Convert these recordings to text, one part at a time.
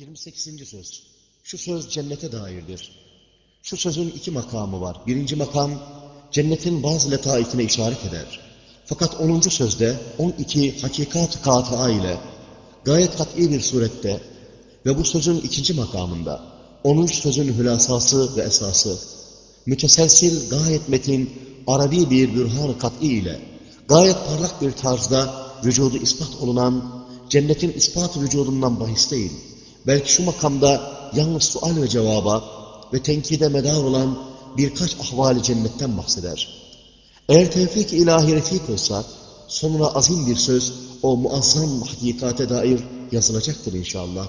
28. söz. Şu söz cennete dairdir. Şu sözün iki makamı var. Birinci makam, cennetin bazı letaifine işaret eder. Fakat 10. sözde 12 hakikat katıa ile gayet kat'i bir surette ve bu sözün ikinci makamında 10. sözün hülasası ve esası müteselsil gayet metin Arabi bir bürhan kat'i ile gayet parlak bir tarzda vücudu ispat olunan cennetin ispat vücudundan bahis değil. Belki şu makamda yalnız sual ve cevaba ve tenkide medar olan birkaç ahvali cennetten bahseder. Eğer tevfik ilahi refik olsa, sonra azim bir söz o muazzam hakikate dair yazılacaktır inşallah.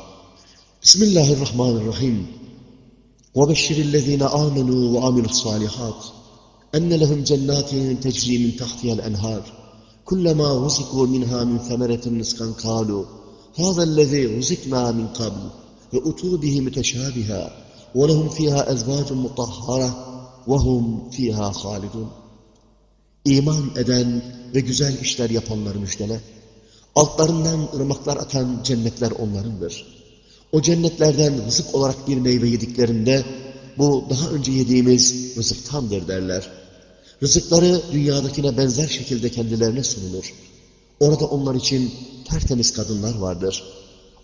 Bismillahirrahmanirrahim. وَبَشِّرِ الَّذ۪ينَ آمَنُوا وَعَمِلُوا الصَّالِحَاتِ اَنَّ لَهُمْ جَنَّاتٍ تَجْرِي مِنْ تَحْتِهَا الْاَنْهَارِ كُلَّمَا رُزِقُوا مِنْهَا مِنْ ثَمَرَةٍ رِزْقًا قَالُوا هَذَا الَّذ۪ي رُزِقْنَا مِنْ قَبْلِ وَاُتُوا بِهِ مُتَشَابِهًا وَلَهُمْ فِيهَا اَزْوَاجٌ مُطَهَّرَةٌ وَهُمْ فِيهَا خَالِدُونَ İman eden ve güzel işler yapanları müjdele. Altlarından ırmaklar atan cennetler onlarındır. O cennetlerden rızık olarak bir meyve yediklerinde bu daha önce yediğimiz rızıktandır derler. Rızıkları dünyadakine benzer şekilde kendilerine sunulur. Orada onlar için tertemiz kadınlar vardır.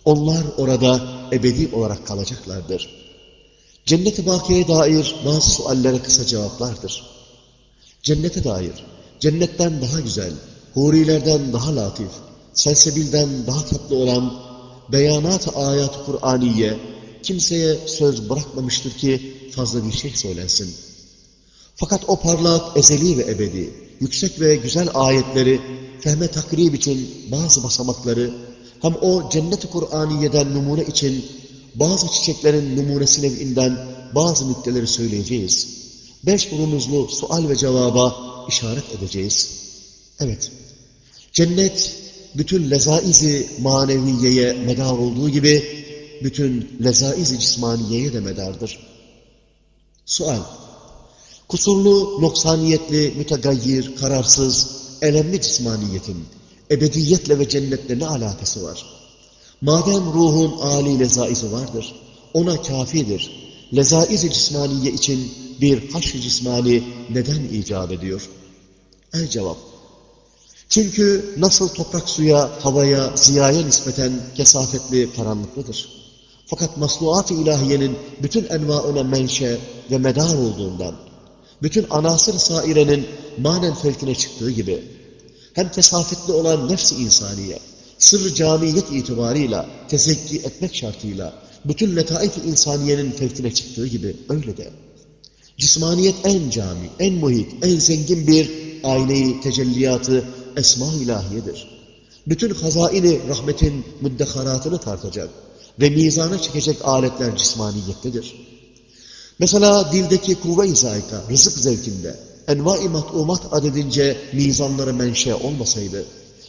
Onlar orada ebedi olarak kalacaklardır. Cennet-i Bakiye'ye dair bazı suallere kısa cevaplardır. Cennete dair, cennetten daha güzel, hurilerden daha latif, selsebilden daha tatlı olan beyanat-ı ayat-ı Kur'aniye kimseye söz bırakmamıştır ki fazla bir şey söylensin. Fakat o parlak, ezeli ve ebedi, yüksek ve güzel ayetleri fehme takrib için bazı basamakları, hem o cennet-i Kur'aniye'den numune için bazı çiçeklerin numunesi nevinden bazı nükteleri söyleyeceğiz. Beş burunuzlu sual ve cevaba işaret edeceğiz. Evet, cennet bütün lezaizi maneviyeye medar olduğu gibi bütün lezaizi cismaniyeye de medardır. Sual, kusurlu, noksaniyetli, mütegayyir, kararsız, elemli cismaniyetin ebediyetle ve cennetle ne alakası var? Madem ruhun âli lezaizi vardır, ona kafidir. Lezaiz-i cismaniye için bir haşr cismani neden icap ediyor? El cevap. Çünkü nasıl toprak suya, havaya, ziyaya nispeten kesafetli, karanlıklıdır. Fakat masnuat-ı ilahiyenin bütün envaına menşe ve medar olduğundan, bütün anasır sairenin manen felkine çıktığı gibi, hem kesafetli olan nefs-i insaniye, sırrı camiyet itibarıyla tezekki etmek şartıyla, bütün letaif-i insaniyenin fevkine çıktığı gibi öyle de. Cismaniyet en cami, en muhit, en zengin bir ayneyi tecelliyatı esma ilahiyedir. Bütün hazaini rahmetin müddeharatını tartacak ve mizana çekecek aletler cismaniyettedir. Mesela dildeki kuvve-i zayika, rızık zevkinde, enva-i mat'umat adedince mizanları menşe olmasaydı,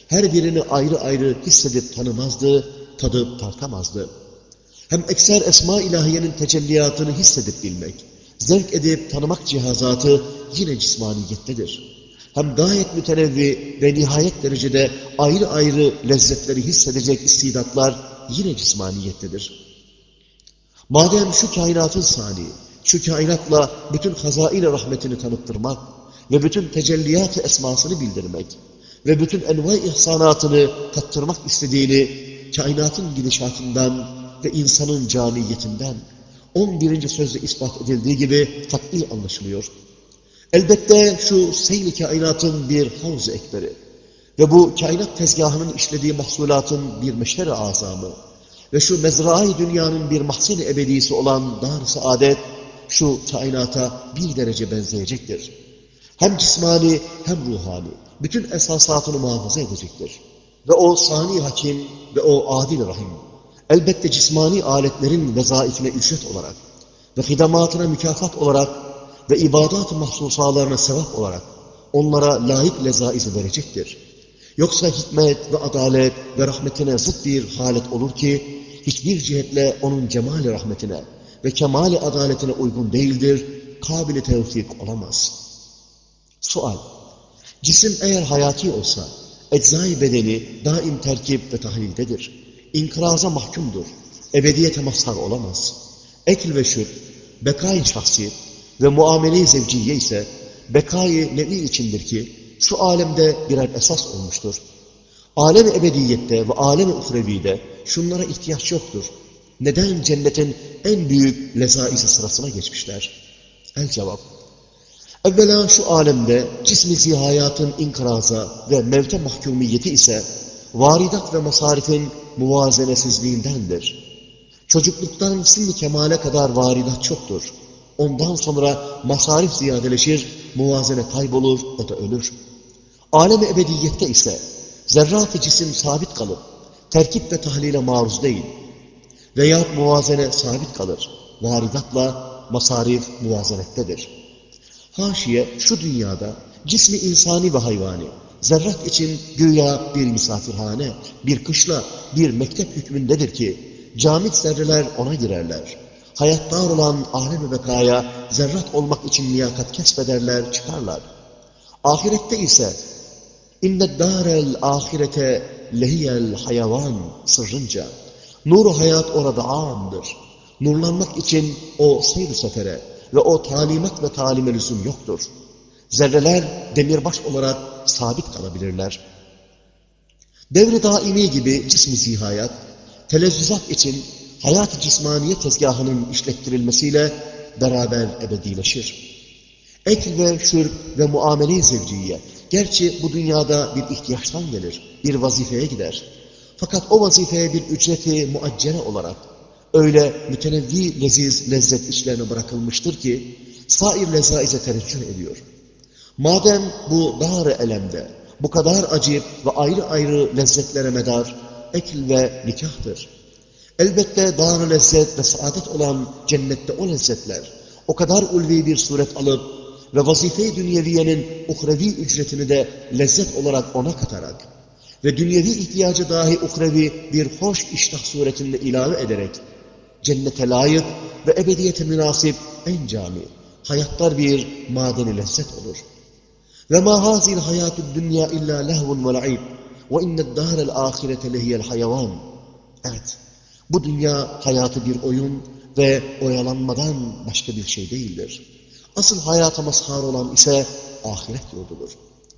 her birini ayrı ayrı hissedip tanımazdı, tadıp tartamazdı. Hem ekser esma ilahiyenin tecelliyatını hissedip bilmek, zevk edip tanımak cihazatı yine cismaniyettedir. Hem gayet mütenevvi ve nihayet derecede ayrı ayrı lezzetleri hissedecek istidatlar yine cismaniyettedir. Madem şu kainatın sani, şu kainatla bütün hazain rahmetini tanıttırmak ve bütün tecelliyat-ı esmasını bildirmek ve bütün enva ihsanatını tattırmak istediğini kainatın gidişatından ve insanın caniyetinden 11. sözde ispat edildiği gibi kat'i anlaşılıyor. Elbette şu seyli kainatın bir havz ekberi ve bu kainat tezgahının işlediği mahsulatın bir meşher-i azamı ve şu mezrai dünyanın bir mahzeni ebedisi olan dar saadet şu kainata bir derece benzeyecektir. Hem cismani hem ruhani bütün esasatını muhafaza edecektir. Ve o sani hakim ve o adil rahim elbette cismani aletlerin vezaifine ücret olarak ve hidamatına mükafat olarak ve ibadat-ı mahsusalarına sevap olarak onlara layık lezaizi verecektir. Yoksa hikmet ve adalet ve rahmetine zıt bir halet olur ki, hiçbir cihetle onun cemali rahmetine ve kemali adaletine uygun değildir, kabili tevfik olamaz. Sual, cisim eğer hayati olsa, eczai bedeni daim terkip ve tahlildedir. İnkıraza mahkumdur. ebediyete mazhar olamaz. Ekl ve şürb, bekayı şahsi ve muamele-i zevciye ise bekayı nevi içindir ki şu alemde birer esas olmuştur. Alem-i ebediyette ve alem-i uhrevide şunlara ihtiyaç yoktur. Neden cennetin en büyük lezaisi sırasına geçmişler? El cevap. Evvela şu alemde cismi hayatın inkıraza ve mevte mahkumiyeti ise varidat ve masarifin muvazenesizliğindendir. Çocukluktan sinni kemale kadar varidat çoktur. Ondan sonra masarif ziyadeleşir, muvazene kaybolur, o da ölür. Alem-i ebediyette ise zerrat-ı cisim sabit kalıp, terkip ve tahlile maruz değil. Veya muvazene sabit kalır. Varidatla masarif muvazenettedir. Haşiye şu dünyada cismi insani ve hayvani, zerrat için güya bir misafirhane, bir kışla, bir mektep hükmündedir ki, camit zerreler ona girerler. Hayattar olan alem-i bekaya zerrat olmak için liyakat kesbederler, çıkarlar. Ahirette ise inne darel ahirete lehiyel hayvan sırrınca nuru hayat orada amdır. Nurlanmak için o seyr sefere ve o talimat ve talime lüzum yoktur. Zerreler demirbaş olarak sabit kalabilirler. Devri daimi gibi cismi zihayat, telezzüzat için hayat-ı cismaniye tezgahının işlettirilmesiyle beraber ebedileşir. Ekl ve şürb ve muamele-i zevciye, gerçi bu dünyada bir ihtiyaçtan gelir, bir vazifeye gider. Fakat o vazifeye bir ücreti muaccere olarak, öyle mütenevvi leziz lezzet işlerine bırakılmıştır ki, sair lezaize tereccüh ediyor. Madem bu dar elemde, bu kadar acip ve ayrı ayrı lezzetlere medar, ekl ve nikahtır. Elbette dar lezzet ve saadet olan cennette o lezzetler, o kadar ulvi bir suret alıp ve vazife-i dünyeviyenin uhrevi ücretini de lezzet olarak ona katarak ve dünyevi ihtiyacı dahi uhrevi bir hoş iştah suretinde ilave ederek cennete layık ve ebediyete münasip en cami, hayatlar bir madeni lezzet olur. Ve ma hazil hayatü dünya illa lehvun ve la'ib ve inned dârel âhirete lehiyel hayvan. Evet, bu dünya hayatı bir oyun ve oyalanmadan başka bir şey değildir. Asıl hayata mazhar olan ise ahiret yurdudur.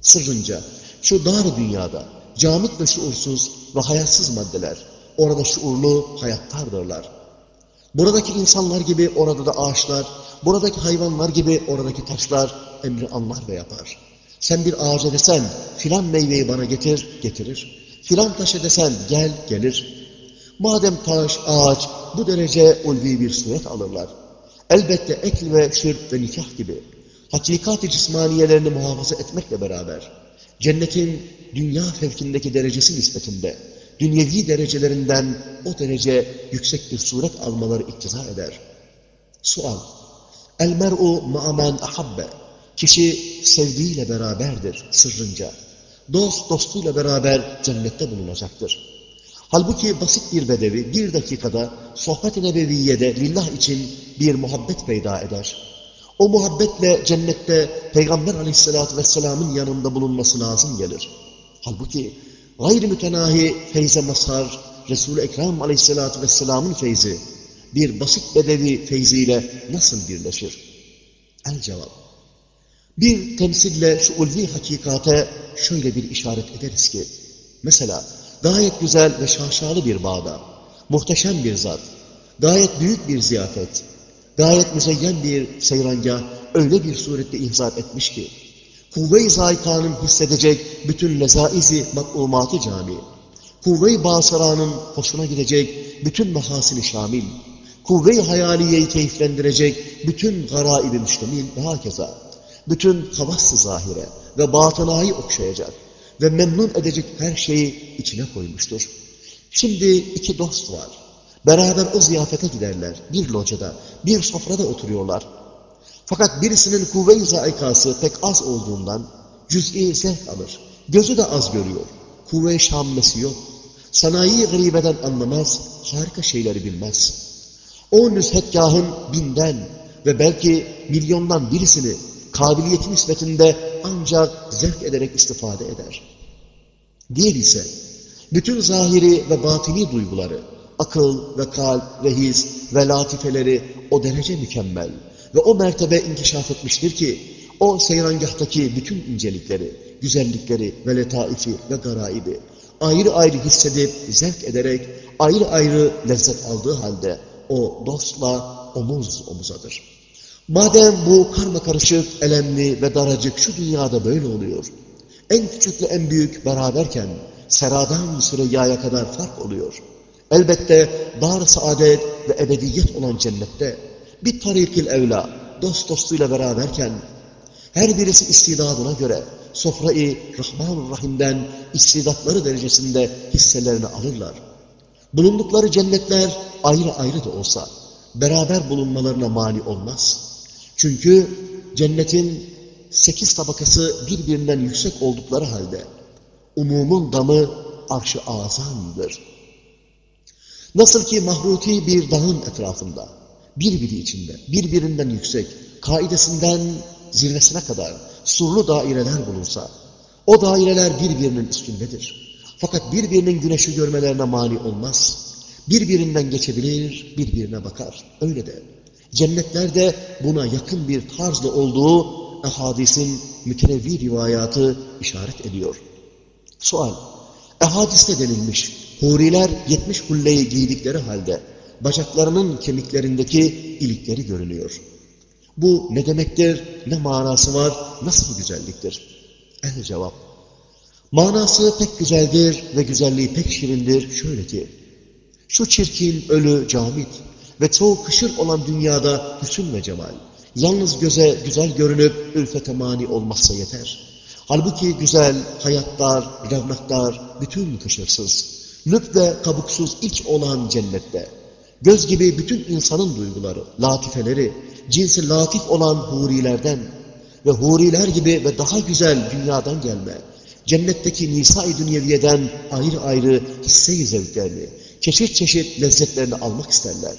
Sırrınca şu dar dünyada camit ve şuursuz ve hayatsız maddeler orada şuurlu hayattardırlar. Buradaki insanlar gibi orada da ağaçlar, buradaki hayvanlar gibi oradaki taşlar emri anlar ve yapar. Sen bir ağaca desen filan meyveyi bana getir, getirir. Filan taşa desen gel, gelir. Madem taş, ağaç bu derece ulvi bir suret alırlar. Elbette ekl ve şirk ve nikah gibi hakikat-i cismaniyelerini muhafaza etmekle beraber cennetin dünya fevkindeki derecesi nispetinde dünyevi derecelerinden o derece yüksek bir suret almaları iktiza eder. Sual. El mer'u ma'amen ahabbe. Kişi sevdiğiyle beraberdir sırrınca. Dost dostuyla beraber cennette bulunacaktır. Halbuki basit bir bedevi bir dakikada sohbet-i nebeviyede lillah için bir muhabbet peyda eder. O muhabbetle cennette Peygamber aleyhissalatü vesselamın yanında bulunması lazım gelir. Halbuki gayri mütenahi feyze mazhar Resul-i Ekrem aleyhissalatü vesselamın feyzi bir basit bedevi feyziyle nasıl birleşir? El cevap. Bir temsille şu ulvi hakikate şöyle bir işaret ederiz ki, mesela gayet güzel ve şaşalı bir bağda, muhteşem bir zat, gayet büyük bir ziyafet, gayet müzeyyen bir seyrangah öyle bir surette ihzat etmiş ki, kuvve-i zaykanın hissedecek bütün lezaizi mak'umatı cami, kuvve-i basaranın hoşuna gidecek bütün mehasini şamil, kuvve-i hayaliyeyi keyiflendirecek bütün garaibi müştemil ve hakeza, bütün havas-ı zahire ve batınayı okşayacak ve memnun edecek her şeyi içine koymuştur. Şimdi iki dost var. Beraber o ziyafete giderler. Bir locada, bir sofrada oturuyorlar. Fakat birisinin kuvve-i zaikası pek az olduğundan cüz'i zevk alır. Gözü de az görüyor. Kuvve-i şammesi yok. Sanayi gıribeden anlamaz, harika şeyleri bilmez. O nüshetgahın binden ve belki milyondan birisini kabiliyeti nispetinde ancak zevk ederek istifade eder. Diğer ise bütün zahiri ve batini duyguları akıl ve kalp ve his ve latifeleri o derece mükemmel ve o mertebe inkişaf etmiştir ki o seyrangahtaki bütün incelikleri, güzellikleri ve letaifi ve garaibi ayrı ayrı hissedip, zevk ederek, ayrı ayrı lezzet aldığı halde o dostla omuz omuzadır. Madem bu karma karışık, elemli ve daracık şu dünyada böyle oluyor, en küçükle en büyük beraberken seradan süreyyaya kadar fark oluyor. Elbette dar saadet ve ebediyet olan cennette bir tarikil evla, dost dostuyla beraberken her birisi istidadına göre sofrayı Rahman Rahim'den istidatları derecesinde hisselerini alırlar. Bulundukları cennetler ayrı ayrı da olsa beraber bulunmalarına mani olmaz. Çünkü cennetin sekiz tabakası birbirinden yüksek oldukları halde umumun damı arşı azamdır. Nasıl ki mahruti bir dağın etrafında, birbiri içinde, birbirinden yüksek, kaidesinden zirvesine kadar surlu daireler bulunsa, o daireler birbirinin üstündedir. Fakat birbirinin güneşi görmelerine mani olmaz. Birbirinden geçebilir, birbirine bakar. Öyle de. Cennetlerde buna yakın bir tarzda olduğu ehadisin mütenevvi rivayatı işaret ediyor. Sual. Ehadiste denilmiş, huriler yetmiş hulleyi giydikleri halde bacaklarının kemiklerindeki ilikleri görünüyor. Bu ne demektir, ne manası var, nasıl güzelliktir? El cevap. Manası pek güzeldir ve güzelliği pek şirindir şöyle ki, şu çirkin, ölü, camit ve çoğu kışır olan dünyada hüsün ve cemal, yalnız göze güzel görünüp ülfete mani olmazsa yeter. Halbuki güzel, hayatlar, revnaklar, bütün kışırsız, lüp ve kabuksuz iç olan cennette, göz gibi bütün insanın duyguları, latifeleri, cinsi latif olan hurilerden ve huriler gibi ve daha güzel dünyadan gelme, cennetteki nisa-i dünyeviyeden ayrı ayrı hisse-i zevklerini, çeşit çeşit lezzetlerini almak isterler.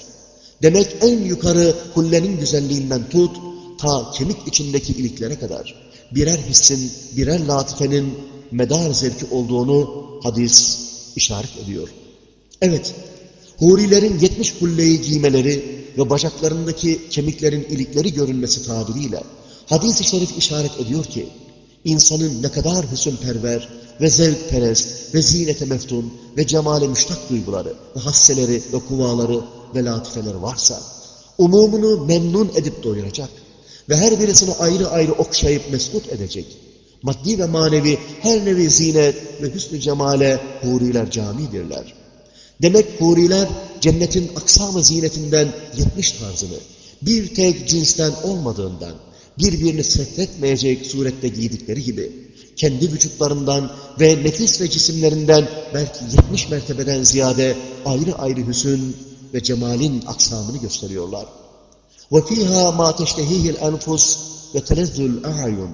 Demek en yukarı kullenin güzelliğinden tut, ta kemik içindeki iliklere kadar birer hissin, birer latifenin medar zevki olduğunu hadis işaret ediyor. Evet, hurilerin yetmiş kulleyi giymeleri ve bacaklarındaki kemiklerin ilikleri görünmesi tabiriyle hadis-i şerif işaret ediyor ki, insanın ne kadar hüsünperver ve zevkperest ve zinete meftun ve cemale müştak duyguları ve hasseleri ve kuvaları ve latifeleri varsa, umumunu memnun edip doyuracak ve her birisini ayrı ayrı okşayıp mesut edecek. Maddi ve manevi her nevi zinet ve hüsnü cemale huriler camidirler. Demek huriler cennetin aksam-ı zinetinden yetmiş tarzını bir tek cinsten olmadığından birbirini sefretmeyecek surette giydikleri gibi kendi vücutlarından ve nefis ve cisimlerinden belki yetmiş mertebeden ziyade ayrı ayrı hüsün ve cemalin aksamını gösteriyorlar. وَفِيهَا مَا تَشْتَهِيهِ الْاَنْفُسِ وَتَلَذُّ الْاَعَيُنِ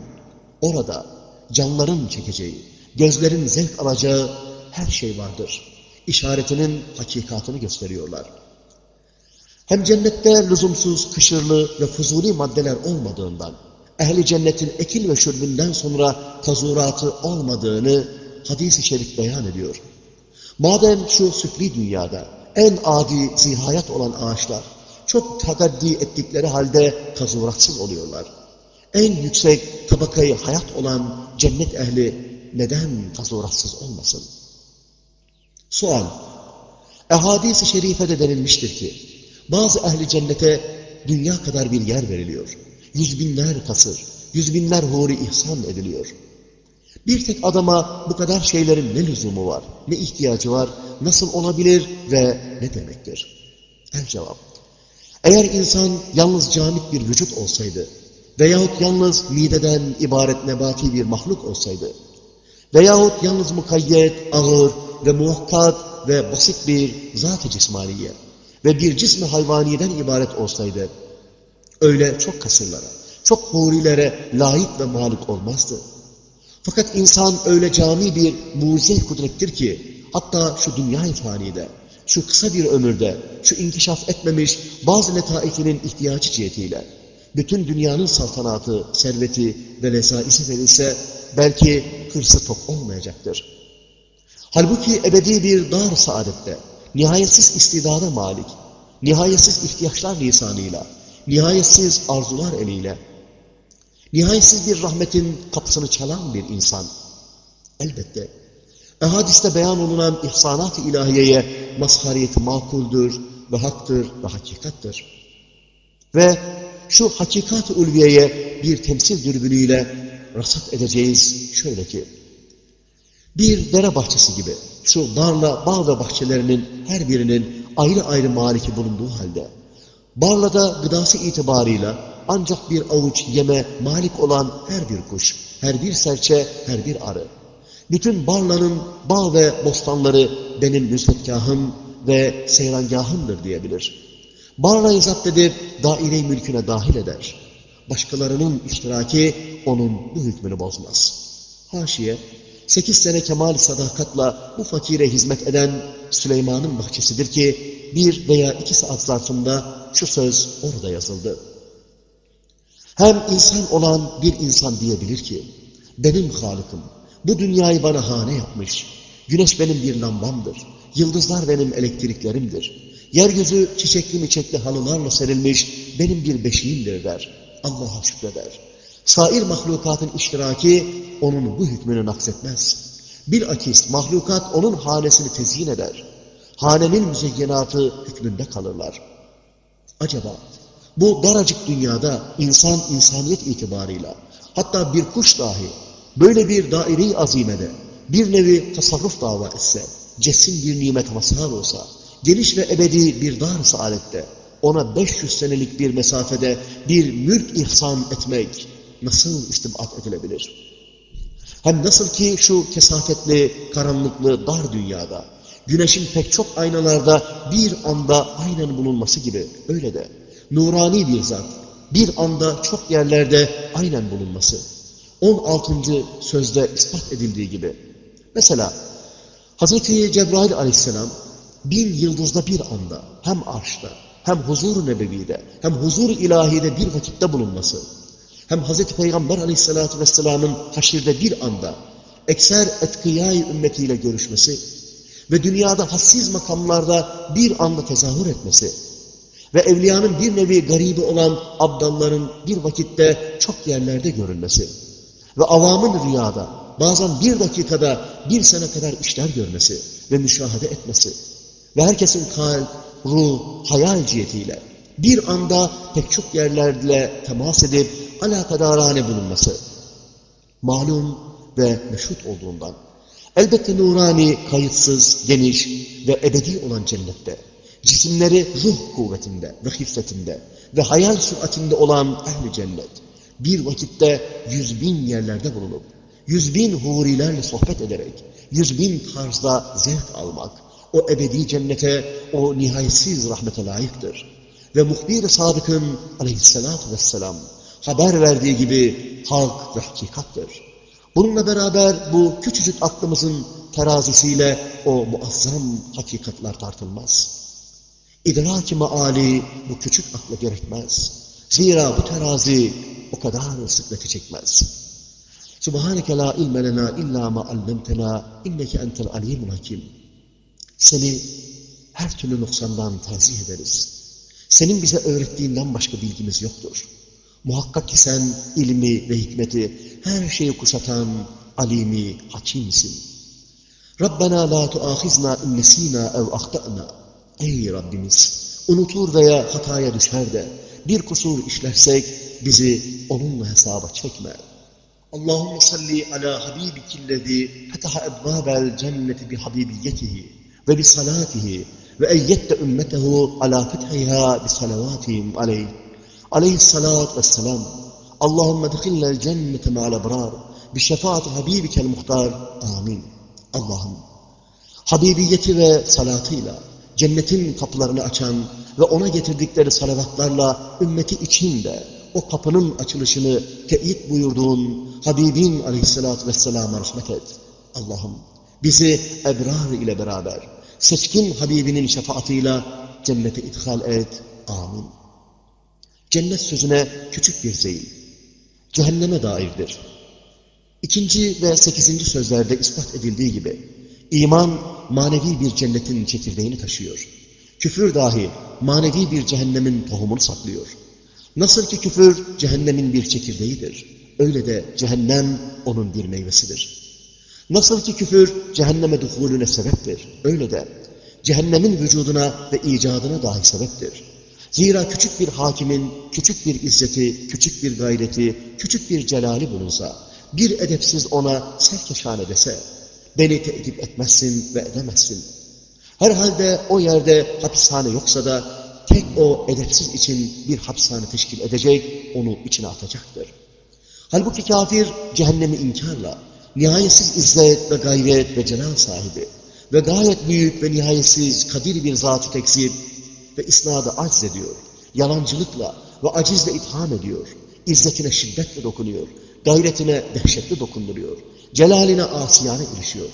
Orada canların çekeceği, gözlerin zevk alacağı her şey vardır. İşaretinin hakikatını gösteriyorlar. Hem cennette lüzumsuz, kışırlı ve fuzuli maddeler olmadığından, ehli cennetin ekil ve şürbünden sonra tazuratı olmadığını hadis-i şerif beyan ediyor. Madem şu süfli dünyada en adi zihayat olan ağaçlar çok takaddi ettikleri halde tazuratsız oluyorlar. En yüksek tabakayı hayat olan cennet ehli neden tazuratsız olmasın? Sual. Ehadis-i şerifede denilmiştir ki, bazı ehli cennete dünya kadar bir yer veriliyor. Yüz binler kasır, yüz binler huri ihsan ediliyor. Bir tek adama bu kadar şeylerin ne lüzumu var, ne ihtiyacı var, nasıl olabilir ve ne demektir? El cevap. Eğer insan yalnız camit bir vücut olsaydı veyahut yalnız mideden ibaret nebati bir mahluk olsaydı veyahut yalnız mukayyet, ağır ve muhakkat ve basit bir zat-ı cismaniye ve bir cismi hayvaniyeden ibaret olsaydı öyle çok kasırlara, çok hurilere layık ve malik olmazdı. Fakat insan öyle cami bir mucize kudrettir ki hatta şu dünya fanide, şu kısa bir ömürde, şu inkişaf etmemiş bazı letaifinin ihtiyacı cihetiyle bütün dünyanın saltanatı, serveti ve lesaisi verilse belki hırsı tok olmayacaktır. Halbuki ebedi bir dar saadette nihayetsiz istidada malik, nihayetsiz ihtiyaçlar lisanıyla, nihayetsiz arzular eliyle, nihayetsiz bir rahmetin kapısını çalan bir insan. Elbette, ehadiste beyan olunan ihsanat-ı ilahiyeye mazhariyeti makuldür ve haktır ve hakikattır. Ve şu hakikat-ı ulviyeye bir temsil dürbünüyle rasat edeceğiz şöyle ki, bir dere bahçesi gibi şu Barla, Bağla bahçelerinin her birinin ayrı ayrı maliki bulunduğu halde, Barla'da gıdası itibarıyla ancak bir avuç yeme malik olan her bir kuş, her bir serçe, her bir arı. Bütün Barla'nın bağ ve bostanları benim nüsfetkahım ve seyrangahımdır diyebilir. Barla'yı zapt edip daire mülküne dahil eder. Başkalarının iştiraki onun bu hükmünü bozmaz. Haşiye, sekiz sene kemal sadakatla bu fakire hizmet eden Süleyman'ın bahçesidir ki bir veya iki saat zarfında şu söz orada yazıldı. Hem insan olan bir insan diyebilir ki, benim Halık'ım, bu dünyayı bana hane yapmış, güneş benim bir lambamdır, yıldızlar benim elektriklerimdir, yeryüzü çiçekli miçekli halılarla serilmiş benim bir beşiğimdir der, Allah'a şükreder. Sair mahlukatın iştiraki onun bu hükmünü naksetmez. Bilakis mahlukat onun hanesini tezyin eder. Hanenin müzeyyenatı hükmünde kalırlar. Acaba bu daracık dünyada insan insaniyet itibarıyla hatta bir kuş dahi böyle bir daire-i azimede bir nevi tasarruf dava etse, cesim bir nimet mazhar olsa, geniş ve ebedi bir dar saadette, ona 500 senelik bir mesafede bir mülk ihsan etmek nasıl istibat edilebilir? Hem nasıl ki şu kesafetli, karanlıklı, dar dünyada, güneşin pek çok aynalarda bir anda aynen bulunması gibi, öyle de nurani bir zat, bir anda çok yerlerde aynen bulunması. 16. sözde ispat edildiği gibi. Mesela Hz. Cebrail aleyhisselam bin yıldızda bir anda hem arşta hem huzur-u nebevide hem huzur-u ilahide bir vakitte bulunması hem Hz. Peygamber aleyhissalatü vesselamın haşirde bir anda ekser etkıyay ümmetiyle görüşmesi ve dünyada hassiz makamlarda bir anda tezahür etmesi ve evliyanın bir nevi garibi olan abdalların bir vakitte çok yerlerde görülmesi ve avamın rüyada bazen bir dakikada bir sene kadar işler görmesi ve müşahede etmesi ve herkesin kalp, ruh, hayal cihetiyle bir anda pek çok yerlerle temas edip alakadarane bulunması malum ve meşhut olduğundan elbette nurani, kayıtsız, geniş ve ebedi olan cennette cisimleri ruh kuvvetinde ve hifzetinde ve hayal süratinde olan ehli cennet bir vakitte yüz bin yerlerde bulunup yüz bin hurilerle sohbet ederek yüz bin tarzda zevk almak o ebedi cennete, o nihayetsiz rahmete layıktır. Ve muhbir-i sadıkın aleyhissalatü vesselam haber verdiği gibi halk ve hakikattır. Bununla beraber bu küçücük aklımızın terazisiyle o muazzam hakikatler tartılmaz. İdrak-ı maali bu küçük akla gerekmez. Zira bu terazi o kadar sıklıkı çekmez. Subhaneke la ilme lena illa ma allemtena inneke entel alimul hakim. Seni her türlü noksandan tenzih ederiz. Senin bize öğrettiğinden başka bilgimiz yoktur. Muhakkak ki sen ilmi ve hikmeti her şeyi kuşatan alimi, hakimsin. Rabbena la tuahizna innesina ev ahtana. Ey Rabbimiz! Unutur veya hataya düşer de bir kusur işlersek bizi onunla hesaba çekme. Allahümme salli ala habibikillezi fetaha ebvâbel cenneti bi habibiyetihi ve bi salatihi ve eyyette ümmetehu ala fethiha bi salavatihim aleyh. Aleyhissalatü vesselam. Allahümme dikillel cennete ma'al ebrar bi şefaati habibikel muhtar. Amin. Allah'ım Habibiyeti ve salatıyla cennetin kapılarını açan ve ona getirdikleri salavatlarla ümmeti için de o kapının açılışını teyit buyurduğun Habibin aleyhissalatü vesselama rahmet et. Allah'ım bizi ebrar ile beraber seçkin Habibinin şefaatıyla cennete ithal et. Amin. Cennet sözüne küçük bir zeyil. Cehenneme dairdir. İkinci ve sekizinci sözlerde ispat edildiği gibi İman manevi bir cennetin çekirdeğini taşıyor. Küfür dahi manevi bir cehennemin tohumunu saklıyor. Nasıl ki küfür cehennemin bir çekirdeğidir. Öyle de cehennem onun bir meyvesidir. Nasıl ki küfür cehenneme duhulüne sebeptir. Öyle de cehennemin vücuduna ve icadına dahi sebeptir. Zira küçük bir hakimin küçük bir izzeti, küçük bir gayreti, küçük bir celali bulunsa, bir edepsiz ona serkeşane dese, beni teedip etmezsin ve edemezsin. Herhalde o yerde hapishane yoksa da tek o edepsiz için bir hapishane teşkil edecek, onu içine atacaktır. Halbuki kafir cehennemi inkarla, nihayetsiz izzet ve gayret ve celal sahibi ve gayet büyük ve nihayetsiz kadir bir zatı tekzip ve isnadı acz ediyor, yalancılıkla ve acizle itham ediyor, izzetine şiddetle dokunuyor, gayretine dehşetli dokunduruyor, celaline asiyane ilişiyor.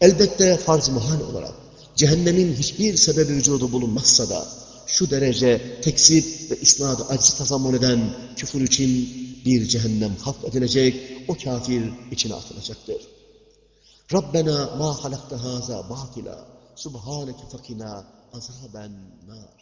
Elbette farz muhal olarak cehennemin hiçbir sebebi vücudu bulunmazsa da şu derece tekzip ve isnadı acizi tazammun eden küfür için bir cehennem halk edilecek, o kafir içine atılacaktır. Rabbena ma halakta haza batila subhaneke fakina azaben nar.